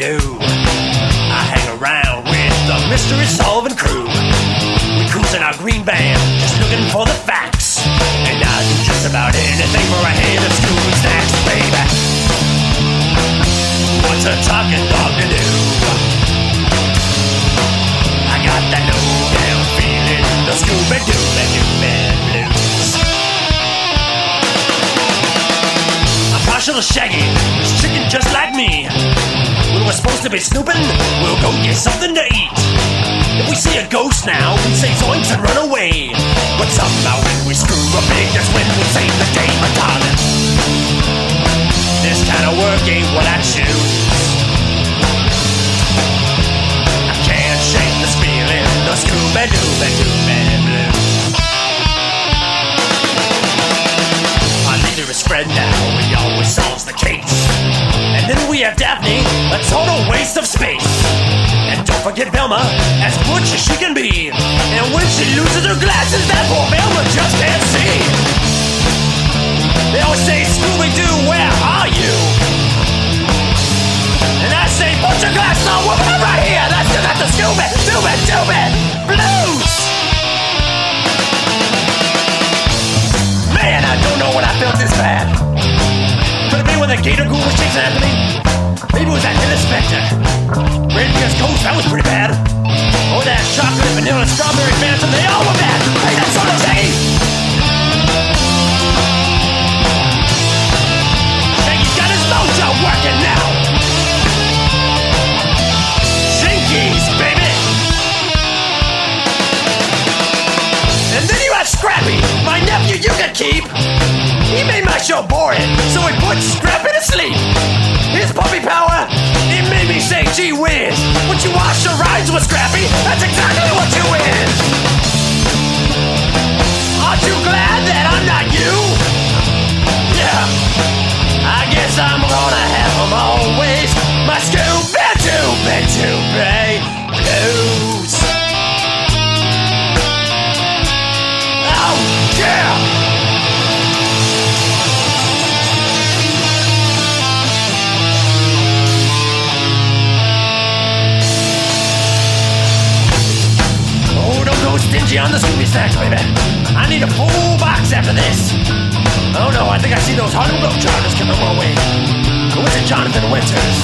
do. I hang around with the mystery solving crew. We cruise in our green van, just looking for the facts. And I'll do just about anything for a hand of stew snacks, baby. What's a talking dog to do? I got that no down feeling, the Scooby-Doo and Dooby Dooby Blues. I'm partial to Shaggy, he's chicken just like me. We're supposed to be snooping, we'll go get something to eat. If we see a ghost now, we say zoinks and run away. But somehow when we screw up big, that's when we save the day, my darling. This kind of work ain't what I choose. A total waste of space. And don't forget Velma, as butch as she can be. And when she loses her glasses, that poor Velma just can't see. They always say, Scooby Doo, where are you? And I say, put your glasses on, woman, I'm right here. That's that's the Scooby, Scooby, Scooby Blues. Man, I don't know when I felt this bad. Could it be when the gator ghoul was chasing after me? Maybe it was that Hill Spectre. Redbeard's Ghost, that was pretty bad. Oh, that chocolate, vanilla, strawberry phantom, they all were bad. Hey, that's of Shaggy! Shaggy's got his mojo working now! Jinkies, baby! And then you have Scrappy, my nephew you can keep. He made my show boring, so he put watch the stingy on the Scooby snacks, baby. I need a full box after this. Oh no, I think I see those hard Harlem Globetrotters coming my way. Who is it, Jonathan Winters?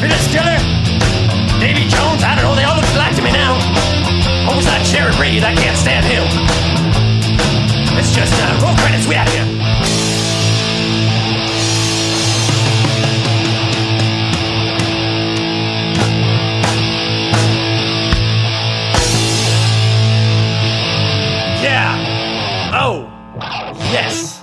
Phyllis Diller? Davy Jones? I don't know, they all look alike to me now. Oh, it's not Jerry Reed, I can't stand him. It's just uh, roll credits Yeah. Oh, yes.